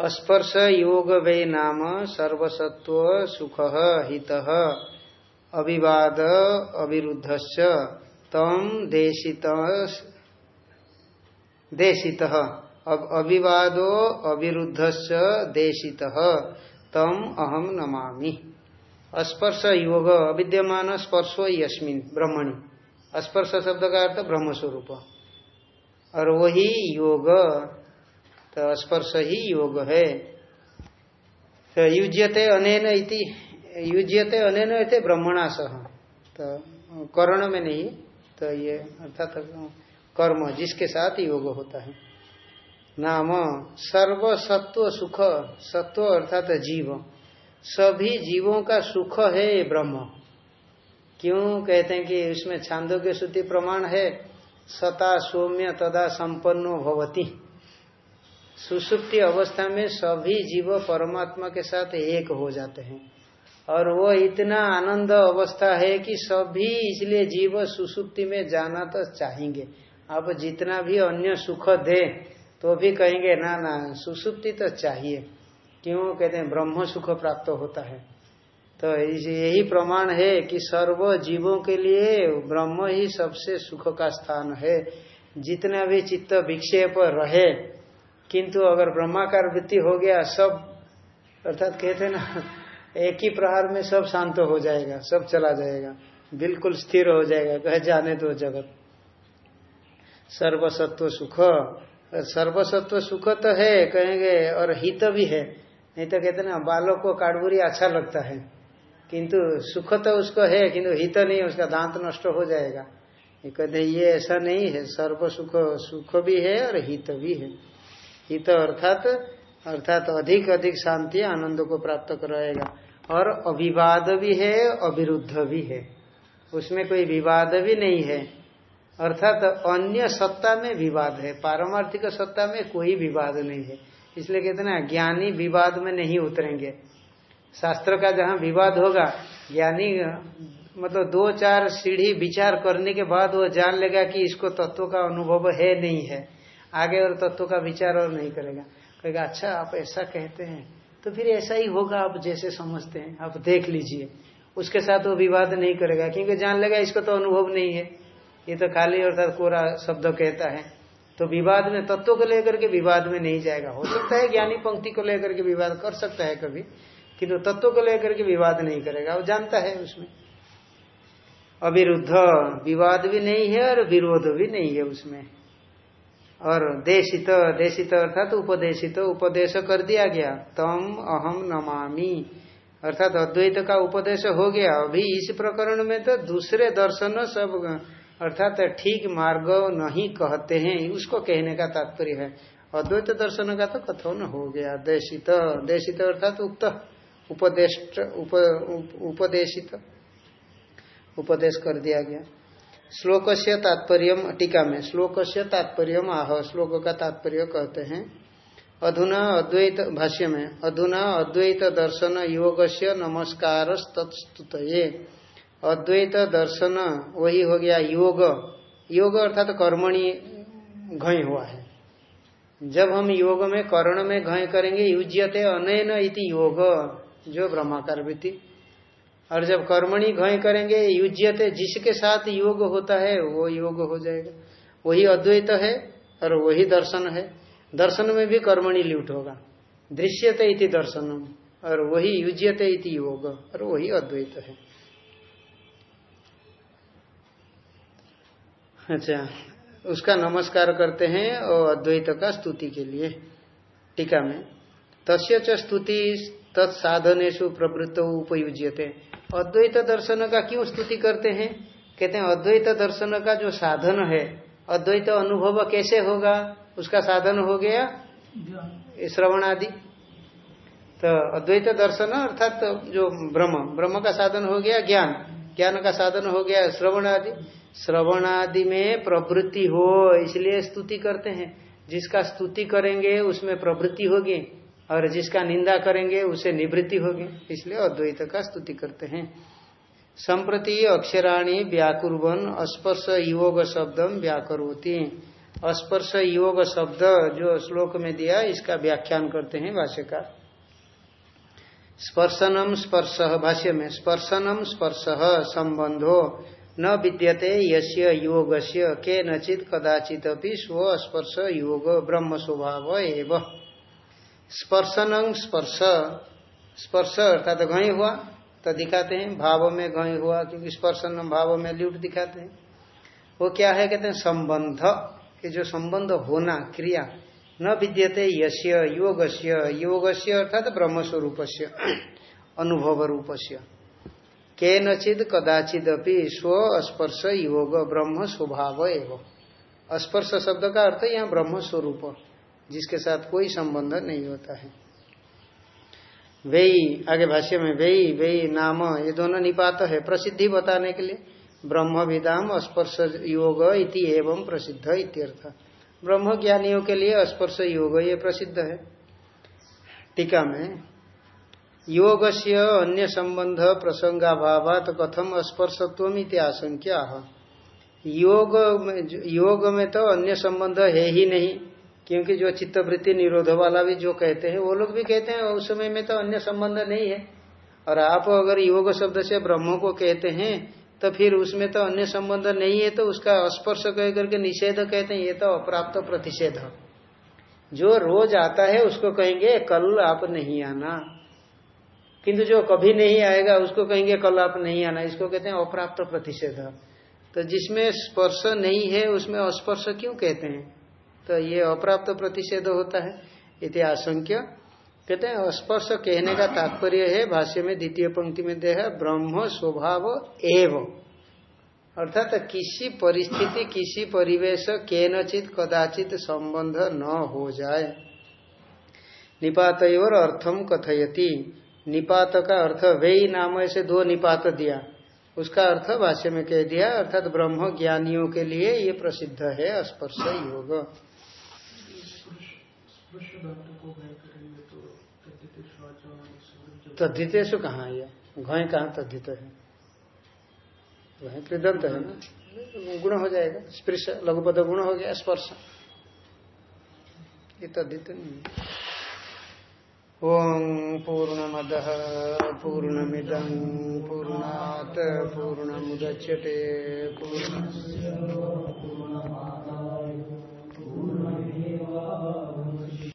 [SPEAKER 1] स्पर्श योग वे नाम सर्वसत्व सुख हित। अविवाद अविरुद्ध तम देशित अविवादो अविरुद्ध देशित। तम अहम नमामि। स्पर्श योग, अविद्यमान स्पर्शो यस्मिन, ब्रह्मणि। स्पर्श शब्द का अर्थ ब्रह्म स्वरूप और वही योग तो स्पर्श ही योग है। तो युज्यते अनेन इति, युज्यते अनेन इति ब्रह्मणा सह तो कर्ण में नहीं तो ये अर्थात कर्म, जिसके साथ योग होता है। नाम सर्व सत्व सुख, सत्व अर्थात जीव। सभी जीवों का सुख है ब्रह्म। क्यों कहते हैं कि उसमें छांदो के श्रुति प्रमाण है? सता सौम्य तदा संपन्नो भवती। सुसुप्ति अवस्था में सभी जीव परमात्मा के साथ एक हो जाते हैं। और वो इतना आनंद अवस्था है कि सभी इसलिए जीव सुसुप्ति में जाना तो चाहेंगे। अब जितना भी अन्य सुख दे तो भी कहेंगे, ना ना, सुसुप्ति तो चाहिए। क्यों? कहते हैं, ब्रह्म सुख प्राप्त होता है। तो यही प्रमाण है कि सर्व जीवों के लिए ब्रह्म ही सबसे सुख का स्थान है। जितना भी चित्त विक्षेप रहे किंतु अगर ब्रह्माकार वृत्ति हो गया, सब, अर्थात कहते ना, एक ही प्रहार में सब शांत हो जाएगा, सब चला जाएगा, बिल्कुल स्थिर हो जाएगा, कहे जाने दो जगत। सर्वसत्व सुख सर्वसत्व सुख तो है, कहेंगे, और हित भी है। नहीं तो कहते ना बालों को काटबुरी अच्छा लगता है, किंतु सुख तो उसको है, किंतु हित नहीं, उसका दांत नष्ट हो जाएगा। कहते ये ऐसा नहीं है सर्व सुख सुख भी है और हित भी है। हित अर्थात अर्थात अधिक अधिक शांति आनंद को प्राप्त कराएगा। और अभिवाद भी है, अविरुद्ध भी है। उसमें कोई विवाद भी नहीं है। अर्थात अन्य सत्ता में विवाद है। पारमार्थिक सत्ता में कोई विवाद नहीं है। इसलिए कहते ना, ज्ञानी विवाद में नहीं उतरेंगे। शास्त्र का जहाँ विवाद होगा, ज्ञानी मतलब दो चार सीढ़ी विचार करने के बाद वो जान लेगा कि इसको तत्व का अनुभव है नहीं है। आगे और तत्व का विचार और नहीं करेगा। कहेगा अच्छा आप ऐसा कहते हैं। तो फिर ऐसा ही होगा, आप जैसे समझते हैं। आप देख लीजिए। उसके साथ वो विवाद नहीं करेगा, क्योंकि जान लेगा इसको तो अनुभव नहीं है। ये तो खाली अर्थात कोरा शब्द कहता है। तो विवाद में, तत्व को लेकर के विवाद में नहीं जाएगा। हो सकता है ज्ञानी पंक्ति को लेकर के विवाद कर सकता है कभी, किंतु तत्व को लेकर के विवाद नहीं करेगा। वो जानता है उसमें। अविरुद्ध विवाद भी नहीं है और विरोध भी नहीं है उसमें। और देशित देशित अर्थात उपदेशित उपदेश कर दिया गया। तम अहम नमामि। अर्थात अद्वैत का उपदेश हो गया। अभी इस प्रकरण में तो दूसरे दर्शन सब अर्थात ठीक मार्ग नहीं कहते हैं। उसको कहने का तात्पर्य है। अद्वैत दर्शन का तो कथन हो गया। देशित देशित अर्थात उक्त उपदेश उप, उपदेशित। उपदेश कर दिया गया। श्लोक से तात्पर्य, टीका में श्लोक से तात्पर्य आह श्लोक का तात्पर्य कहते हैं, अधुना अद्वैत भाष्य में, अधुना अद्वैत दर्शन योग से नमस्कार अद्वैत दर्शन, वही हो गया योग। योग अर्थात तो कर्मणि घय हुआ है। जब हम योग में, कर्ण में घय करेंगे, युज्यते अनैन इति योग, जो ब्रह्माकार वृत्ति। और जब कर्मणि घय करेंगे, युज्यते, जिसके साथ योग होता है, वो योग हो जाएगा। वही अद्वैत है और वही दर्शन है। दर्शन में भी कर्मणि ल्यूट होगा। दृश्यते इति दर्शनम और वही युज्यते इति योग और वही अद्वैत है। अच्छा उसका नमस्कार करते हैं और अद्वैत का स्तुति के लिए टीका में। तस्य स्तुति तत्साधनेशु प्रवृत्त उपयुज्यते। अद्वैत दर्शन का क्यों स्तुति करते हैं? कहते हैं, अद्वैत दर्शन का जो साधन है, अद्वैत अनुभव कैसे होगा? उसका साधन हो गया श्रवण आदि तो अद्वैत दर्शन अर्थात तो जो ब्रह्म ब्रह्म का साधन हो गया ज्ञान ज्ञान का साधन हो गया श्रवण आदि श्रवण आदि में प्रवृत्ति हो, इसलिए स्तुति करते हैं। जिसका स्तुति करेंगे, उसमें प्रवृत्ति होगी। और जिसका निंदा करेंगे उसे निवृत्ति होगी। इसलिए अद्वैत का स्तुति करते हैं। संप्रति अक्षराणी व्याकुर्वन स्पर्श योग शब्दम व्याकरोती। स्पर्श योग शब्द जो श्लोक में दिया, इसका व्याख्यान करते हैं भाष्यकार। स्पर्शनम स्पर्श, भाष्य में, स्पर्शनम स्पर्श संबंधो, न विद्यते यस्य योगस्य के नचित कदाचित स्व स्पर्श योग ब्रह्म स्वभाव एवं। स्पर्शन स्पर्श स्पर्श अर्थात घई हुआ तो दिखाते हैं, भाव में घई हुआ, क्योंकि स्पर्शन भाव में ल्यूट दिखाते हैं। वो क्या है, कहते हैं संबंध, कि जो संबंध होना, क्रिया, न विद्यते यश्य योगस्य योगस्य अर्थात ब्रह्म स्वरूप से अनुभव रूप से के नचिद कदाचिद अपनी स्व स्पर्श योग ब्रह्म स्वभाव एवं। स्पर्श शब्द का अर्थ यहाँ ब्रह्म स्वरूप जिसके साथ कोई संबंध नहीं होता है। वेई, आगे भाष्य में वेई वेई, नाम, ये दोनों निपात है प्रसिद्धि बताने के लिए। ब्रह्म विदाम स्पर्श योग इति एवं प्रसिद्ध इत्यर्थ। ब्रह्म ज्ञानियों के लिए स्पर्श योग ये प्रसिद्ध है। टीका में योग से अन्य संबंध प्रसंगाभाव कथम स्पर्शत्व आशंका योग योग में तो अन्य संबंध है ही नहीं। क्योंकि जो चित्तवृत्ति निरोध वाला भी जो कहते हैं, वो लोग भी कहते हैं, उस समय में तो अन्य संबंध नहीं है। और आप अगर योग शब्द से ब्रह्म को कहते हैं तो फिर उसमें तो अन्य संबंध नहीं है तो उसका स्पर्श कह करके निषेध कहते हैं, ये तो अप्राप्त प्रतिषेध। जो रोज आता है, उसको कहेंगे, कल आप नहीं आना। किंतु जो कभी नहीं आएगा, उसको कहेंगे, कल आप नहीं आना। इसको कहते हैं अप्राप्त प्रतिषेध। तो जिसमें स्पर्श नहीं है, उसमें अस्पर्श क्यों कहते हैं? तो ये अप्राप्त प्रतिषेध होता है। इति आशंक्य। कहते हैं, स्पर्श कहने का तात्पर्य है, भाष्य में द्वितीय पंक्ति में दे है ब्रह्म स्वभाव एव। अर्थात किसी परिस्थिति, किसी परिवेश के नचित कदाचित संबंध न हो जाए। निपात और अर्थम कथयति। निपात का अर्थ वे नाम ऐसे दो निपात दिया। उसका अर्थ भाष्य में कह दिया, अर्थात ब्रह्म ज्ञानियों के लिए ये प्रसिद्ध है, स्पर्श योग। तद्धितेशु कहाँ है? घय कहाँ तद्धित है? वह कृदंत है ना? गुण हो जाएगा स्पर्श लघुपद गुण हो गया स्पर्श। ये तद्धित नहीं ओम पूर्णमद पूर्णमिदं पूर्णात पूर्णमुदच्यते पूर्ण